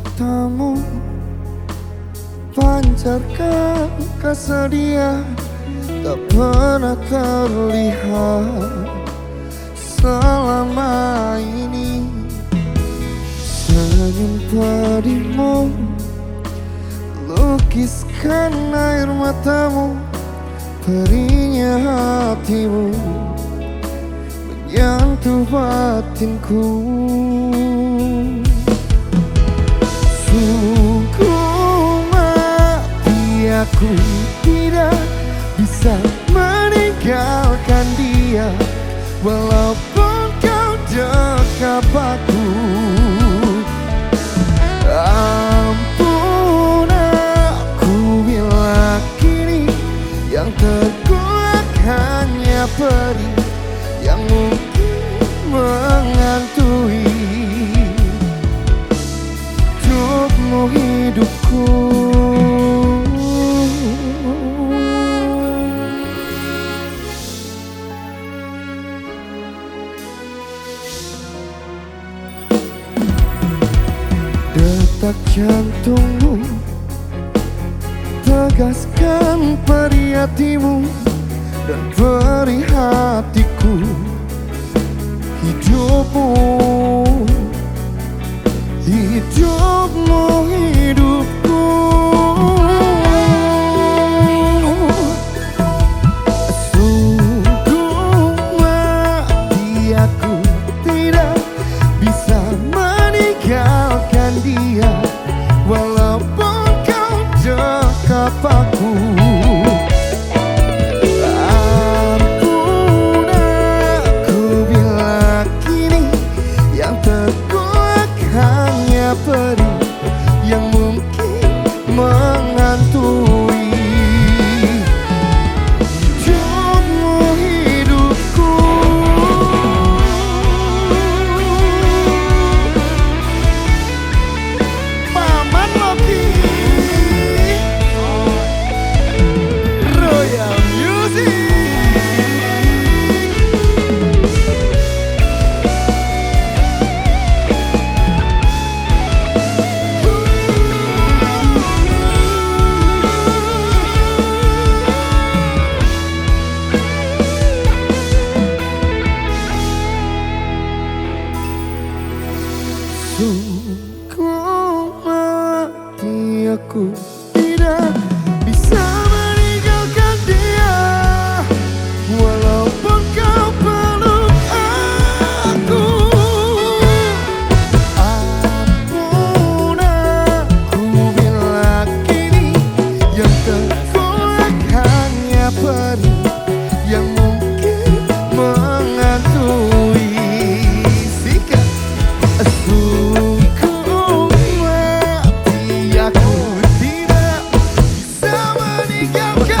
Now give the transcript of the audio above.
matamu. Pancarkan kesedihan Tak pernah terlihat Selama ini. Senyum pedihmu Lukiskan air matamu Perinya hatimu Menyentuh batinku aku tidak bisa meninggalkan dia Walaupun Detak jantungmu Tegaskan peri hatimu Dan peri hatiku. Hidupmu aku go, go.